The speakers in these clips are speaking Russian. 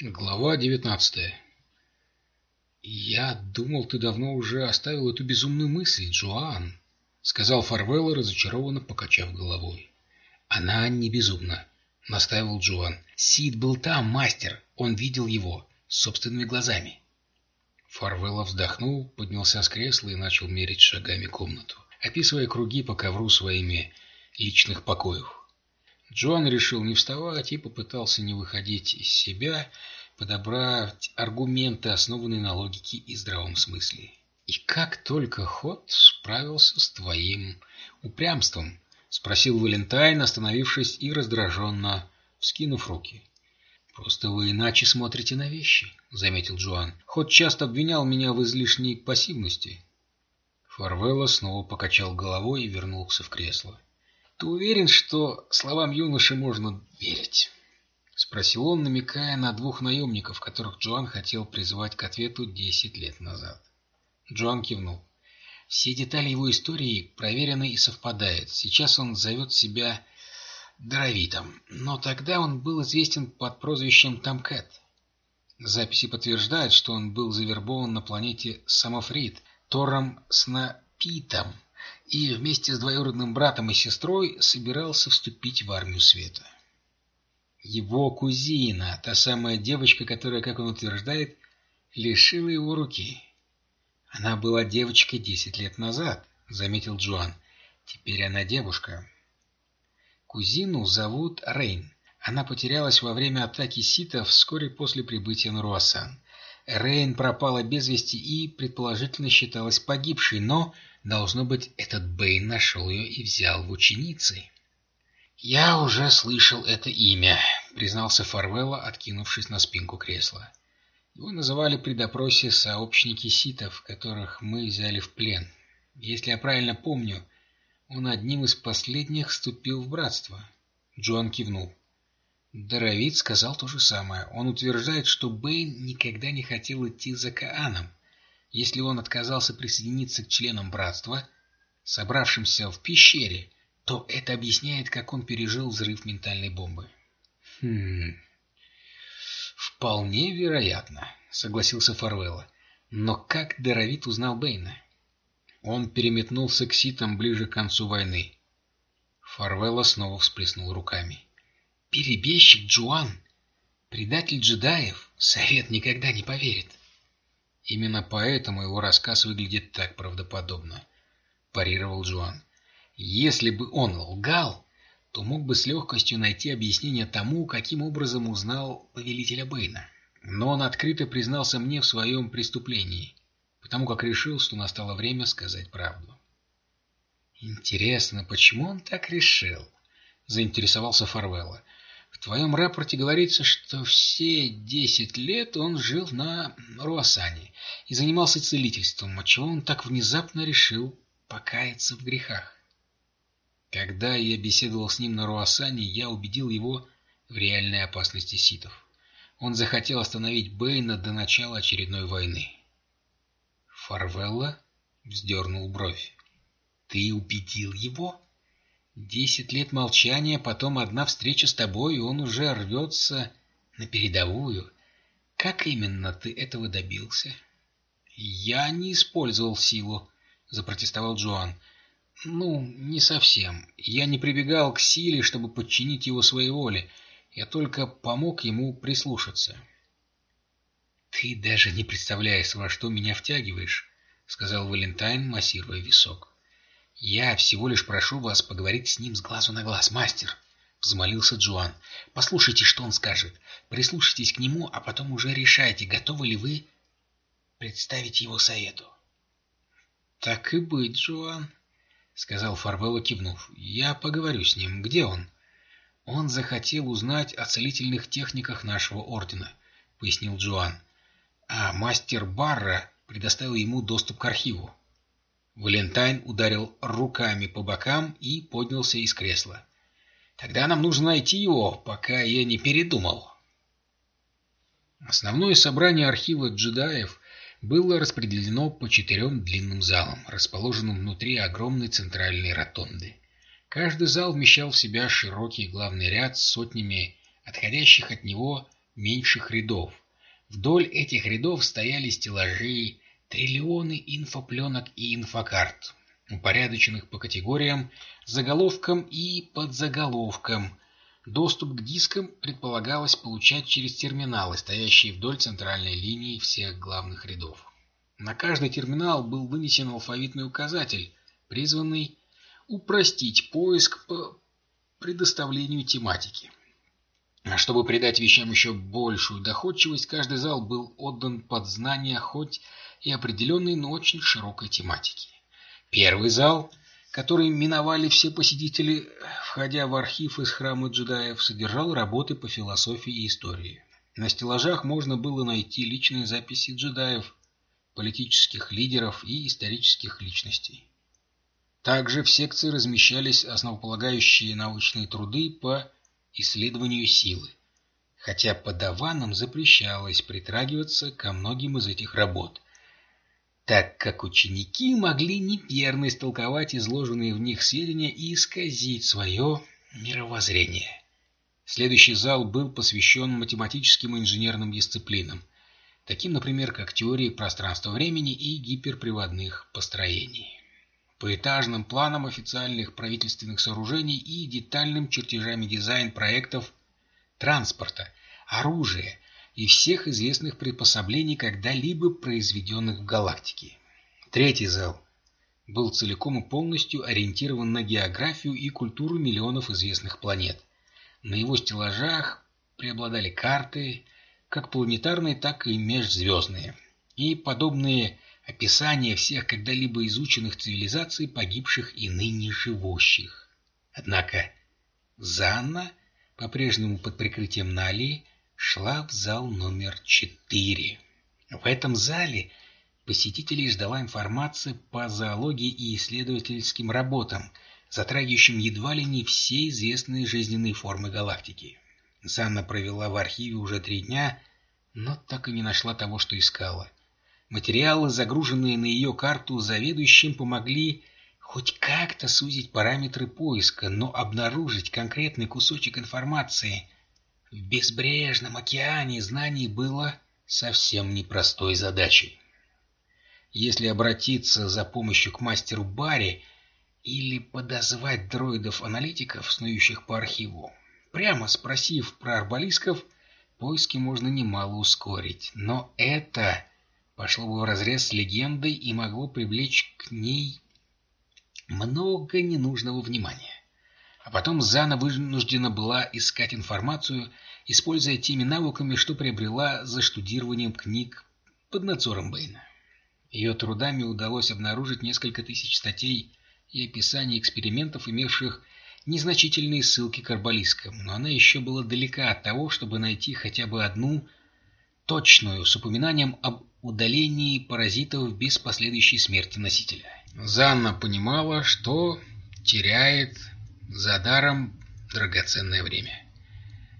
Глава девятнадцатая «Я думал, ты давно уже оставил эту безумную мысль, Джоан», — сказал Фарвелла, разочарованно покачав головой. «Она не безумна», — настаивал Джоан. «Сид был там, мастер. Он видел его собственными глазами». Фарвелла вздохнул, поднялся с кресла и начал мерить шагами комнату, описывая круги по ковру своими личных покоев. Джоан решил не вставать и попытался не выходить из себя, подобрать аргументы, основанные на логике и здравом смысле. «И как только ход справился с твоим упрямством?» — спросил Валентайн, остановившись и раздраженно вскинув руки. «Просто вы иначе смотрите на вещи», — заметил Джоан. «Ход часто обвинял меня в излишней пассивности». Фарвелла снова покачал головой и вернулся в кресло. «Ты уверен, что словам юноши можно верить?» — спросил он, намекая на двух наемников, которых Джоан хотел призвать к ответу десять лет назад. Джоан кивнул. Все детали его истории проверены и совпадают. Сейчас он зовет себя Даровитом, но тогда он был известен под прозвищем Тамкэт. Записи подтверждают, что он был завербован на планете Самофрит Тором Снапитом и вместе с двоюродным братом и сестрой собирался вступить в армию света. Его кузина, та самая девочка, которая, как он утверждает, лишила его руки. Она была девочкой десять лет назад, заметил Джоан. Теперь она девушка. Кузину зовут Рейн. Она потерялась во время атаки ситов вскоре после прибытия на Руасан. Рейн пропала без вести и, предположительно, считалась погибшей, но, должно быть, этот Бэйн нашел ее и взял в ученицы. «Я уже слышал это имя», — признался Фарвелла, откинувшись на спинку кресла. Его называли при допросе сообщники ситов, которых мы взяли в плен. Если я правильно помню, он одним из последних вступил в братство. Джоан кивнул. Даровид сказал то же самое. Он утверждает, что Бэйн никогда не хотел идти за Кааном. Если он отказался присоединиться к членам братства, собравшимся в пещере, то это объясняет, как он пережил взрыв ментальной бомбы. Хм... «Вполне вероятно», — согласился Фарвелла. «Но как Даровид узнал Бэйна?» Он переметнулся к ситам ближе к концу войны. Фарвелла снова всплеснул руками. «Перебежчик Джуан! Предатель джедаев! Совет никогда не поверит!» «Именно поэтому его рассказ выглядит так правдоподобно», — парировал Джуан. «Если бы он лгал, то мог бы с легкостью найти объяснение тому, каким образом узнал повелителя Бэйна. Но он открыто признался мне в своем преступлении потому как решил, что настало время сказать правду. «Интересно, почему он так решил?» — заинтересовался Фарвелла. «В твоем рапорте говорится, что все десять лет он жил на Руасане и занимался целительством, отчего он так внезапно решил покаяться в грехах. Когда я беседовал с ним на Руасане, я убедил его в реальной опасности ситов. Он захотел остановить Бэйна до начала очередной войны. Фарвелла вздернул бровь. «Ты убедил его? Десять лет молчания, потом одна встреча с тобой, и он уже рвется на передовую. Как именно ты этого добился?» «Я не использовал силу», — запротестовал Джоан. «Ну, не совсем. Я не прибегал к силе, чтобы подчинить его своей воле. Я только помог ему прислушаться». «Ты даже не представляешь, во что меня втягиваешь», — сказал Валентайн, массируя висок. «Я всего лишь прошу вас поговорить с ним с глазу на глаз, мастер», — взмолился Джоан. «Послушайте, что он скажет. Прислушайтесь к нему, а потом уже решайте, готовы ли вы представить его совету». «Так и быть, Джоан», — сказал Фарвелло, кивнув. «Я поговорю с ним. Где он?» «Он захотел узнать о целительных техниках нашего ордена», — пояснил Джоан а мастер Барра предоставил ему доступ к архиву. Валентайн ударил руками по бокам и поднялся из кресла. «Тогда нам нужно найти его, пока я не передумал». Основное собрание архива джедаев было распределено по четырем длинным залам, расположенным внутри огромной центральной ротонды. Каждый зал вмещал в себя широкий главный ряд с сотнями отходящих от него меньших рядов. Вдоль этих рядов стояли стеллажи, триллионы инфопленок и инфокарт, упорядоченных по категориям, заголовкам и подзаголовкам. Доступ к дискам предполагалось получать через терминалы, стоящие вдоль центральной линии всех главных рядов. На каждый терминал был вынесен алфавитный указатель, призванный упростить поиск по предоставлению тематики. Чтобы придать вещам еще большую доходчивость, каждый зал был отдан под знание хоть и определенной, но очень широкой тематики. Первый зал, который миновали все посетители, входя в архив из храма джедаев, содержал работы по философии и истории. На стеллажах можно было найти личные записи джедаев, политических лидеров и исторических личностей. Также в секции размещались основополагающие научные труды по исследованию силы, хотя подаванам запрещалось притрагиваться ко многим из этих работ, так как ученики могли неверно истолковать изложенные в них сведения и исказить свое мировоззрение. Следующий зал был посвящен математическим и инженерным дисциплинам, таким, например, как теории пространства-времени и гиперприводных построений по этажным планам официальных правительственных сооружений и детальным чертежами дизайн-проектов транспорта, оружия и всех известных приспособлений, когда-либо произведенных в галактике. Третий зал был целиком и полностью ориентирован на географию и культуру миллионов известных планет. На его стеллажах преобладали карты, как планетарные, так и межзвездные, и подобные описание всех когда-либо изученных цивилизаций, погибших и ныне живущих. Однако Занна, по-прежнему под прикрытием Налии, шла в зал номер четыре. В этом зале посетителей ждала информация по зоологии и исследовательским работам, затрагивающим едва ли не все известные жизненные формы галактики. Занна провела в архиве уже три дня, но так и не нашла того, что искала. Материалы, загруженные на ее карту заведующим, помогли хоть как-то сузить параметры поиска, но обнаружить конкретный кусочек информации в безбрежном океане знаний было совсем непростой задачей. Если обратиться за помощью к мастеру Барри или подозвать дроидов-аналитиков, снующих по архиву, прямо спросив про арбалисков, поиски можно немало ускорить. Но это пошло бы вразрез с легендой и могло привлечь к ней много ненужного внимания. А потом Зана вынуждена была искать информацию, используя теми навыками, что приобрела за штудированием книг под надзором Бэйна. Ее трудами удалось обнаружить несколько тысяч статей и описаний экспериментов, имевших незначительные ссылки к арбалискам, но она еще была далека от того, чтобы найти хотя бы одну точную с упоминанием об удалении паразитов без последующей смерти носителя. Занна понимала, что теряет за даром драгоценное время.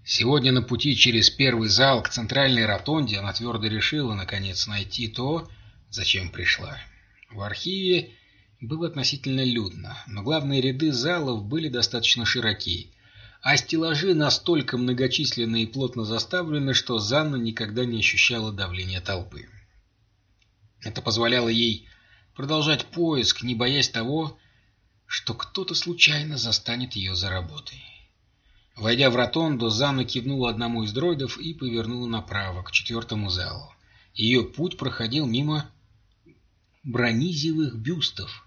Сегодня на пути через первый зал к центральной ротонде она твердо решила, наконец, найти то, зачем пришла. В архиве было относительно людно, но главные ряды залов были достаточно широки, а стеллажи настолько многочисленны и плотно заставлены, что Занна никогда не ощущала давления толпы. Это позволяло ей продолжать поиск, не боясь того, что кто-то случайно застанет ее за работой. Войдя в ротонду, Занна кивнула одному из дроидов и повернула направо, к четвертому залу. Ее путь проходил мимо бронизевых бюстов,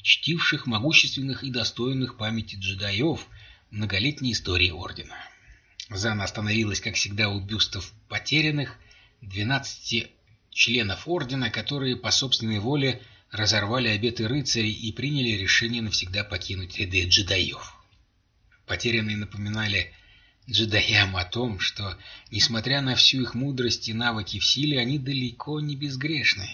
чтивших могущественных и достойных памяти джедаев многолетней истории Ордена. Зана остановилась, как всегда, у бюстов потерянных, двенадцати членов Ордена, которые по собственной воле разорвали обеты рыцарей и приняли решение навсегда покинуть ряды джедаев. Потерянные напоминали джедаям о том, что, несмотря на всю их мудрость и навыки в силе, они далеко не безгрешны.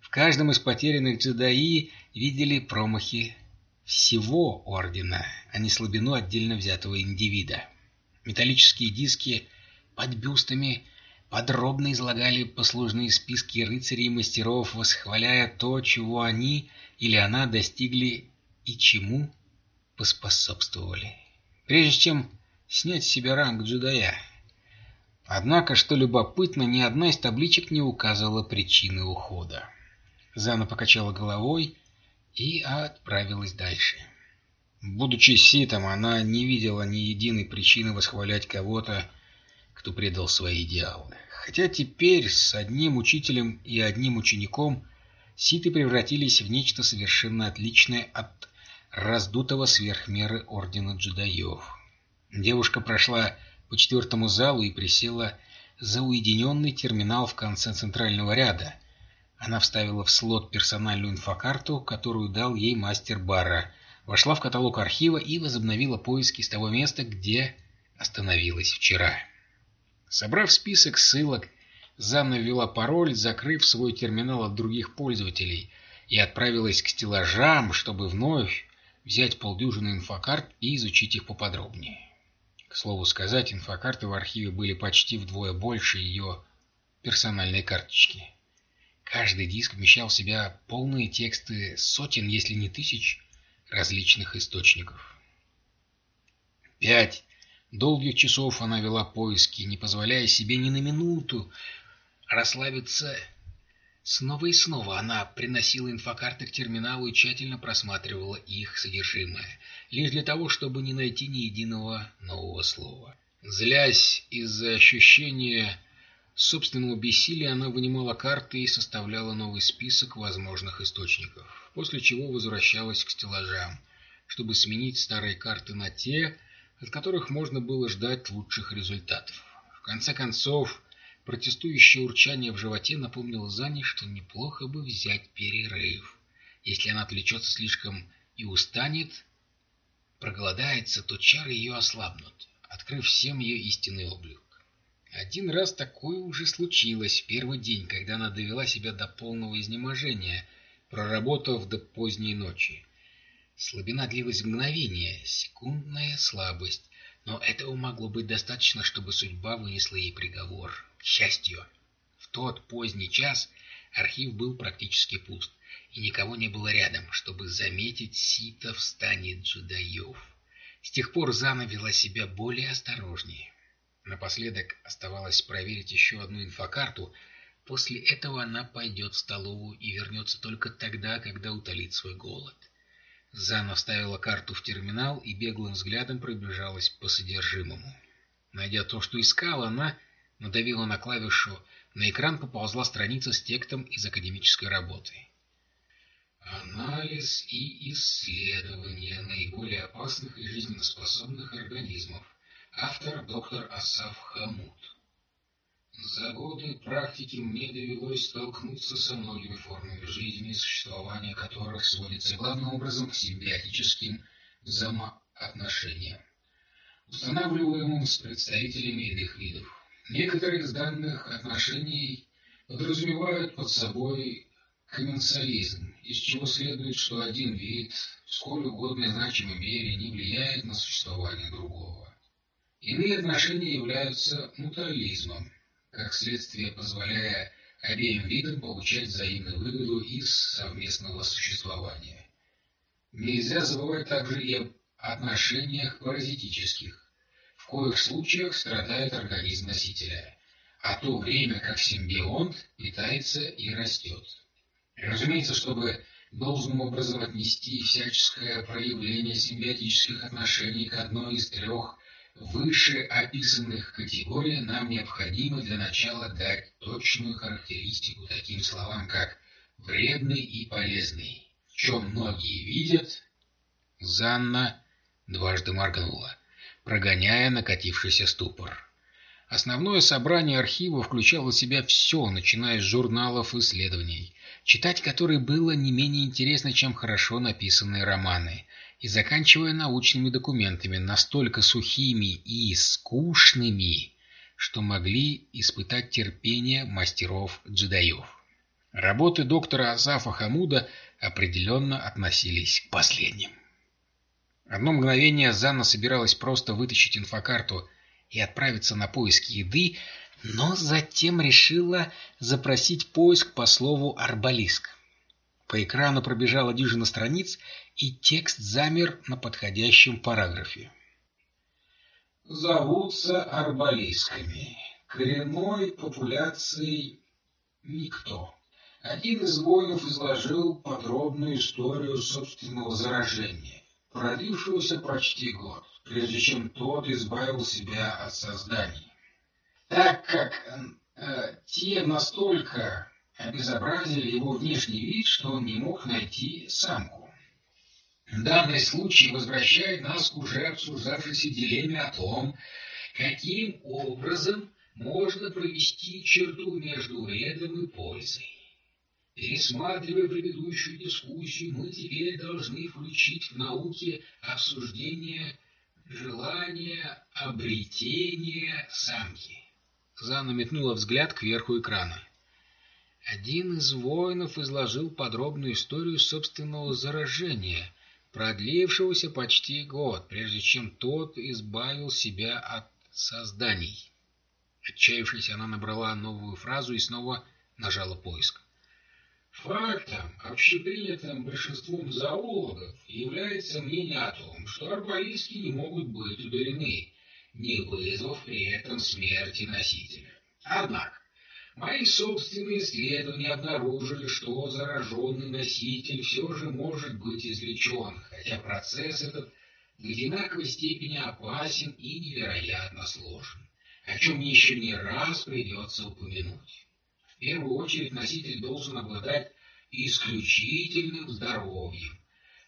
В каждом из потерянных джедаи видели промахи всего Ордена, а не слабину отдельно взятого индивида. Металлические диски под бюстами – подробно излагали послужные списки рыцарей и мастеров, восхваляя то, чего они или она достигли и чему поспособствовали. Прежде чем снять с себя ранг джедая, Однако, что любопытно, ни одна из табличек не указывала причины ухода. Зана покачала головой и отправилась дальше. Будучи ситом, она не видела ни единой причины восхвалять кого-то, кто предал свои идеалы. Хотя теперь с одним учителем и одним учеником ситы превратились в нечто совершенно отличное от раздутого сверхмеры Ордена Джедаев. Девушка прошла по четвертому залу и присела за уединенный терминал в конце центрального ряда. Она вставила в слот персональную инфокарту, которую дал ей мастер бара, вошла в каталог архива и возобновила поиски с того места, где остановилась вчера. Собрав список ссылок, Занна ввела пароль, закрыв свой терминал от других пользователей, и отправилась к стеллажам, чтобы вновь взять полдюжины инфокарт и изучить их поподробнее. К слову сказать, инфокарты в архиве были почти вдвое больше ее персональной карточки. Каждый диск вмещал в себя полные тексты сотен, если не тысяч, различных источников. Пять долгих часов она вела поиски, не позволяя себе ни на минуту расслабиться Снова и снова она приносила инфокарты к терминалу и тщательно просматривала их содержимое, лишь для того, чтобы не найти ни единого нового слова. Злясь из-за ощущения собственного бессилия, она вынимала карты и составляла новый список возможных источников, после чего возвращалась к стеллажам, чтобы сменить старые карты на те, от которых можно было ждать лучших результатов. В конце концов, Протестующее урчание в животе напомнило Зане, что неплохо бы взять перерыв. Если она отвлечется слишком и устанет, проголодается, то чары ее ослабнут, открыв всем ее истинный облик. Один раз такое уже случилось в первый день, когда она довела себя до полного изнеможения, проработав до поздней ночи. Слабина длилась мгновение, секундная слабость, но этого могло быть достаточно, чтобы судьба вынесла ей приговор. К счастью, в тот поздний час архив был практически пуст, и никого не было рядом, чтобы заметить сито в стане джедаев. С тех пор Зана вела себя более осторожнее. Напоследок оставалось проверить еще одну инфокарту. После этого она пойдет в столовую и вернется только тогда, когда утолит свой голод. Зана вставила карту в терминал и беглым взглядом пробежалась по содержимому. Найдя то, что искала, она надавила на клавишу, на экран поползла страница с текстом из академической работы. Анализ и исследование наиболее опасных и жизнеспособных организмов. Автор доктор Асаф Хамут. За годы практики мне довелось столкнуться со многими формами жизни, существование которых сводится главным образом к симбиотическим взаимоотношениям, устанавливаемым с представителями иных видов. Некоторые из данных отношений подразумевают под собой комменсализм, из чего следует, что один вид в сколь угодной значимой мере не влияет на существование другого. Иные отношения являются мутализмом, как следствие позволяя обеим видам получать взаимную выгоду из совместного существования. Нельзя забывать также и об отношениях паразитических, в коих случаях страдает организм носителя, а то время как симбионт питается и растет. Разумеется, чтобы должным образом отнести всяческое проявление симбиотических отношений к одной из трех выше описанных категорий, нам необходимо для начала дать точную характеристику таким словам, как «вредный» и «полезный», в чем многие видят. Занна дважды моргнула прогоняя накатившийся ступор. Основное собрание архива включало в себя все, начиная с журналов исследований, читать которые было не менее интересно, чем хорошо написанные романы, и заканчивая научными документами, настолько сухими и скучными, что могли испытать терпение мастеров-джедаев. Работы доктора Азафа Хамуда определенно относились к последним. Одно мгновение Занна собиралась просто вытащить инфокарту и отправиться на поиски еды, но затем решила запросить поиск по слову «арбалиск». По экрану пробежала дюжина страниц, и текст замер на подходящем параграфе. «Зовутся арбалисками. коренной популяцией никто. Один из воинов изложил подробную историю собственного заражения, продлившегося почти год, прежде чем тот избавил себя от созданий. Так как э, те настолько обезобразили его внешний вид, что он не мог найти самку. Данный случай возвращает нас к уже обсуждавшейся дилемме о том, каким образом можно провести черту между вредом и пользой. Пересматривая предыдущую дискуссию, мы теперь должны включить в науке обсуждение желания обретения самки. Зана метнула взгляд кверху экрана. Один из воинов изложил подробную историю собственного заражения, продлившегося почти год, прежде чем тот избавил себя от созданий. Отчаявшись, она набрала новую фразу и снова нажала поиск. Фактом, общепринятым большинством зоологов, является мнение о том, что арбалиски не могут быть удалены, не вызвав при этом смерти носителя. Однако, мои собственные исследования обнаружили, что зараженный носитель все же может быть извлечен, хотя процесс этот в одинаковой степени опасен и невероятно сложен, о чем мне еще не раз придется упомянуть. В первую очередь носитель должен обладать исключительным здоровьем.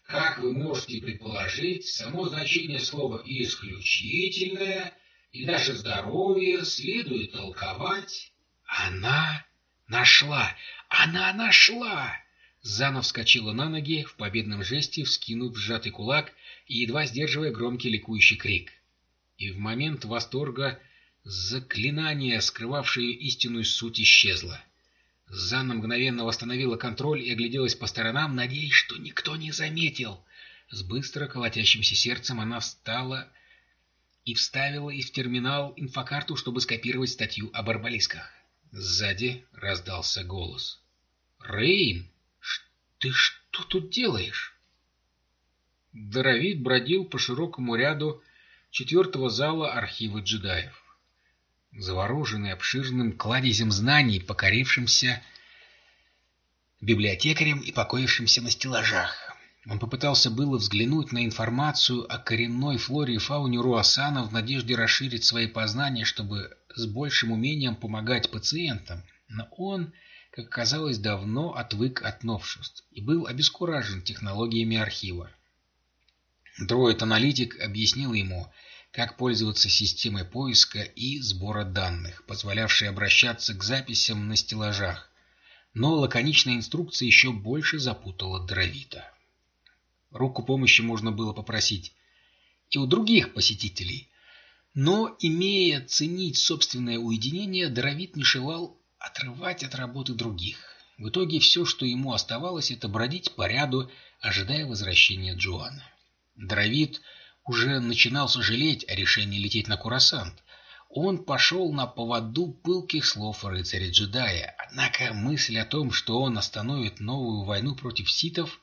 Как вы можете предположить, само значение слова «исключительное» и даже «здоровье» следует толковать «она нашла! Она нашла!» Зана вскочила на ноги, в победном жесте вскинув сжатый кулак и едва сдерживая громкий ликующий крик. И в момент восторга Заклинание, скрывавшее истинную суть, исчезло. Занна мгновенно восстановила контроль и огляделась по сторонам, надеясь, что никто не заметил. С быстро колотящимся сердцем она встала и вставила и в терминал инфокарту, чтобы скопировать статью об арбалисках. Сзади раздался голос. «Рейн, ты что тут делаешь?» Доровид бродил по широкому ряду четвертого зала архива джедаев завороженный обширным кладезем знаний, покорившимся библиотекарем и покоившимся на стеллажах. Он попытался было взглянуть на информацию о коренной флоре и фауне Руасана в надежде расширить свои познания, чтобы с большим умением помогать пациентам, но он, как оказалось, давно отвык от новшеств и был обескуражен технологиями архива. Дроид-аналитик объяснил ему, как пользоваться системой поиска и сбора данных, позволявшей обращаться к записям на стеллажах. Но лаконичная инструкция еще больше запутала Дровита. Руку помощи можно было попросить и у других посетителей, но, имея ценить собственное уединение, Дровит не желал отрывать от работы других. В итоге все, что ему оставалось, это бродить по ряду, ожидая возвращения Джоана. Дровит уже начинал сожалеть о решении лететь на Курасант. Он пошел на поводу пылких слов рыцаря-джедая, однако мысль о том, что он остановит новую войну против ситов,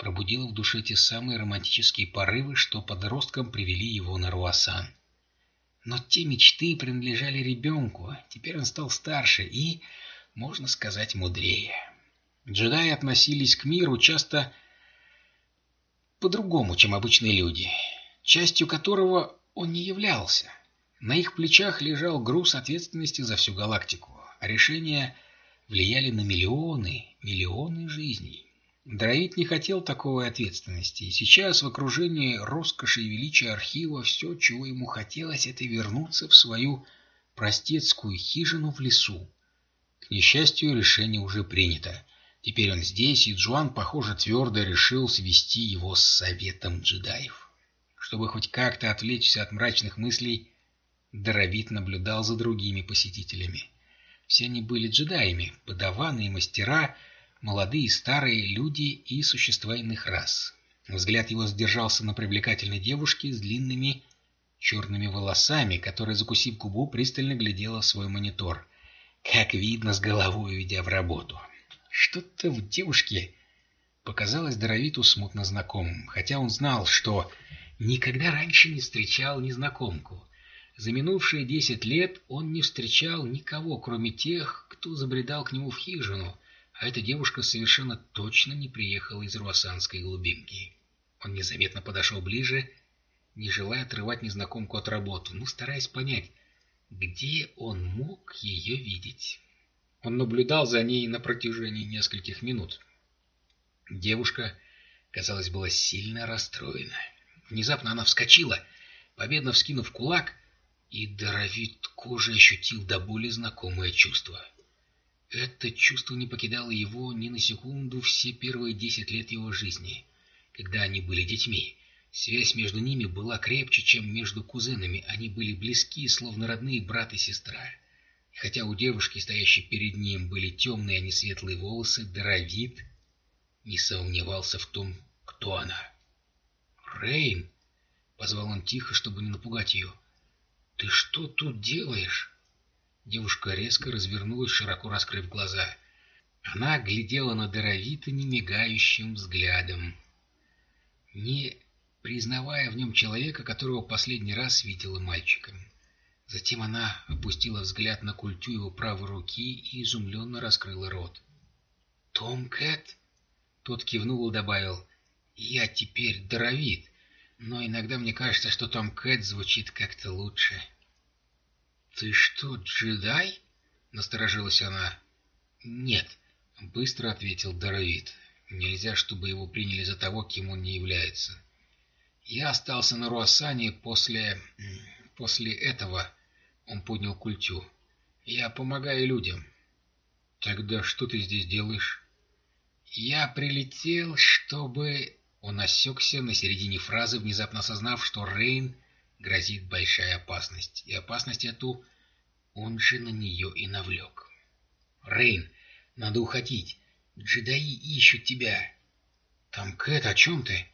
пробудила в душе те самые романтические порывы, что подросткам привели его на Руасан. Но те мечты принадлежали ребенку, теперь он стал старше и, можно сказать, мудрее. Джедаи относились к миру часто по-другому, чем обычные люди частью которого он не являлся. На их плечах лежал груз ответственности за всю галактику, а решения влияли на миллионы, миллионы жизней. Дроид не хотел такой ответственности, и сейчас в окружении роскоши и величия архива все, чего ему хотелось, это вернуться в свою простецкую хижину в лесу. К несчастью, решение уже принято. Теперь он здесь, и Джоан, похоже, твердо решил свести его с советом джедаев. Чтобы хоть как-то отвлечься от мрачных мыслей, Доровит наблюдал за другими посетителями. Все они были джедаями, подаваны мастера, молодые и старые люди и существа иных рас. Взгляд его задержался на привлекательной девушке с длинными черными волосами, которая, закусив губу, пристально глядела в свой монитор. Как видно, с головой ведя в работу. Что-то в девушке показалось Доровиту смутно знакомым, хотя он знал, что никогда раньше не встречал незнакомку. За минувшие десять лет он не встречал никого, кроме тех, кто забредал к нему в хижину, а эта девушка совершенно точно не приехала из руассанской глубинки. Он незаметно подошел ближе, не желая отрывать незнакомку от работы, но стараясь понять, где он мог ее видеть. Он наблюдал за ней на протяжении нескольких минут. Девушка, казалось, была сильно расстроена. Внезапно она вскочила, победно вскинув кулак, и Доровит кожей ощутил до боли знакомое чувство. Это чувство не покидало его ни на секунду все первые десять лет его жизни, когда они были детьми. Связь между ними была крепче, чем между кузенами, они были близки, словно родные брат и сестра. И хотя у девушки, стоящей перед ним, были темные, а не светлые волосы, Доровит не сомневался в том, кто она. «Рейн!» — позвал он тихо, чтобы не напугать ее. «Ты что тут делаешь?» Девушка резко развернулась, широко раскрыв глаза. Она глядела на Доровита немигающим взглядом, не признавая в нем человека, которого последний раз видела мальчиком. Затем она опустила взгляд на культю его правой руки и изумленно раскрыла рот. «Том Кэт?» Тот кивнул и добавил. «Я теперь Доровит но иногда мне кажется, что Том Кэт звучит как-то лучше. «Ты что, джедай?» — насторожилась она. «Нет», — быстро ответил Доровит. «Нельзя, чтобы его приняли за того, кем он не является. Я остался на Руассане после... после этого...» Он поднял культю. «Я помогаю людям». «Тогда что ты здесь делаешь?» «Я прилетел, чтобы...» Он осекся на середине фразы, внезапно осознав, что Рейн грозит большая опасность, и опасность эту он же на нее и навлек. «Рейн, надо уходить. Джедаи ищут тебя». «Там Кэт, о чем ты?»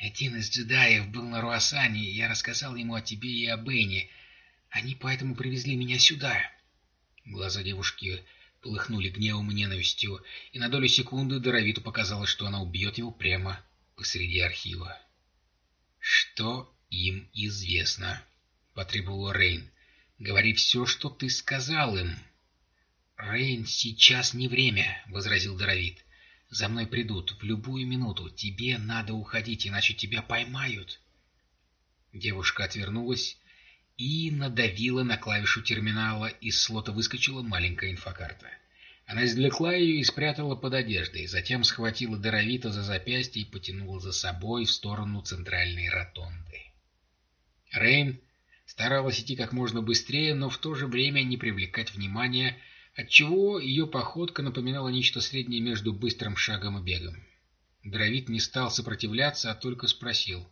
«Один из джедаев был на Руасане, и я рассказал ему о тебе и о Бене. Они поэтому привезли меня сюда». Глаза девушки полыхнули гневом и ненавистью, и на долю секунды Доровиту показалось, что она убьет его прямо посреди архива. «Что им известно?» — потребовал Рейн. «Говори все, что ты сказал им». «Рейн, сейчас не время», — возразил Доровит. «За мной придут в любую минуту. Тебе надо уходить, иначе тебя поймают». Девушка отвернулась и надавила на клавишу терминала. Из слота выскочила маленькая инфокарта. Она извлекла ее и спрятала под одеждой, затем схватила Доровита за запястье и потянула за собой в сторону центральной ротонды. Рейн старалась идти как можно быстрее, но в то же время не привлекать внимания, отчего ее походка напоминала нечто среднее между быстрым шагом и бегом. Доровит не стал сопротивляться, а только спросил.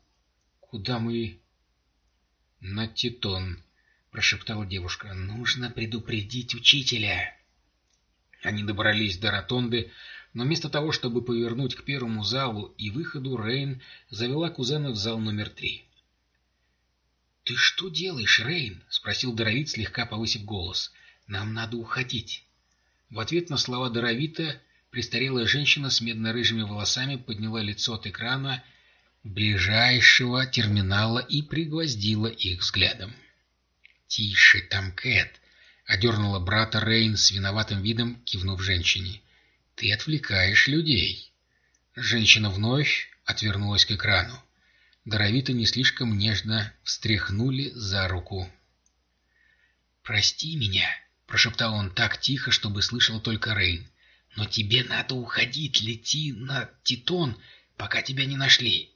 «Куда мы...» «На Титон», — прошептала девушка. «Нужно предупредить учителя». Они добрались до ротонды, но вместо того, чтобы повернуть к первому залу и выходу, Рейн завела кузена в зал номер три. «Ты что делаешь, Рейн?» — спросил Доровит, слегка повысив голос. «Нам надо уходить». В ответ на слова Доровита престарелая женщина с медно-рыжими волосами подняла лицо от экрана ближайшего терминала и пригвоздила их взглядом. «Тише, там Кэт!» — одернула брата Рейн с виноватым видом, кивнув женщине. «Ты отвлекаешь людей». Женщина вновь отвернулась к экрану. Доровито не слишком нежно встряхнули за руку. «Прости меня», — прошептал он так тихо, чтобы слышал только Рейн. «Но тебе надо уходить, лети на Титон, пока тебя не нашли».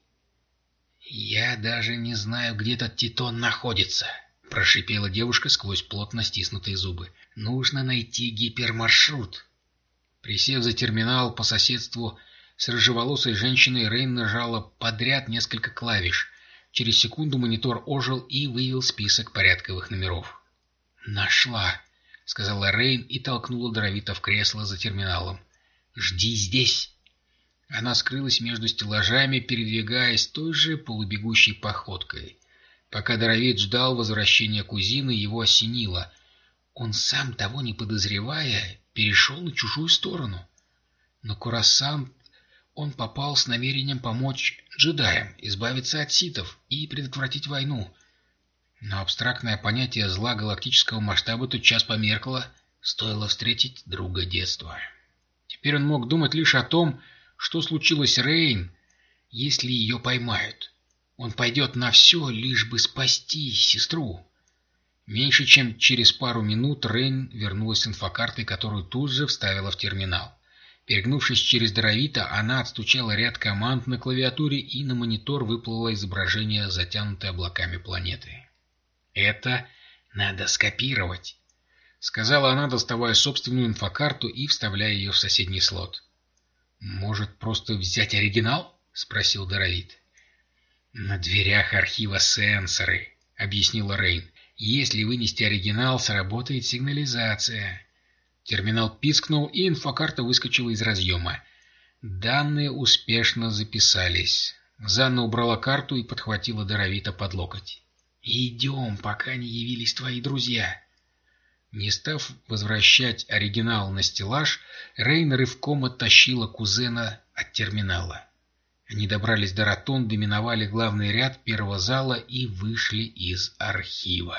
«Я даже не знаю, где этот Титон находится», — прошипела девушка сквозь плотно стиснутые зубы. «Нужно найти гипермаршрут». Присев за терминал по соседству с рыжеволосой женщиной, Рейн нажала подряд несколько клавиш. Через секунду монитор ожил и вывел список порядковых номеров. «Нашла», — сказала Рейн и толкнула Дровита в кресло за терминалом. «Жди здесь». Она скрылась между стеллажами, передвигаясь той же полубегущей походкой. Пока Доровец ждал возвращения кузины, его осенило. Он сам, того не подозревая, перешел на чужую сторону. На Курасан он попал с намерением помочь джедаям, избавиться от ситов и предотвратить войну. Но абстрактное понятие зла галактического масштаба тотчас померкло, стоило встретить друга детства. Теперь он мог думать лишь о том, что случилось Рейн, если ее поймают. Он пойдет на все, лишь бы спасти сестру. Меньше чем через пару минут Рейн вернулась с инфокартой, которую тут же вставила в терминал. Перегнувшись через Доровита, она отстучала ряд команд на клавиатуре, и на монитор выплыло изображение, затянутое облаками планеты. «Это надо скопировать», — сказала она, доставая собственную инфокарту и вставляя ее в соседний слот. «Может, просто взять оригинал?» — спросил Доровит. «На дверях архива сенсоры», — объяснила Рейн. Если вынести оригинал, сработает сигнализация. Терминал пискнул, и инфокарта выскочила из разъема. Данные успешно записались. Занна убрала карту и подхватила Доровита под локоть. «Идем, пока не явились твои друзья». Не став возвращать оригинал на стеллаж, Рейн рывком оттащила кузена от терминала. Они добрались до ротонды, миновали главный ряд первого зала и вышли из архива.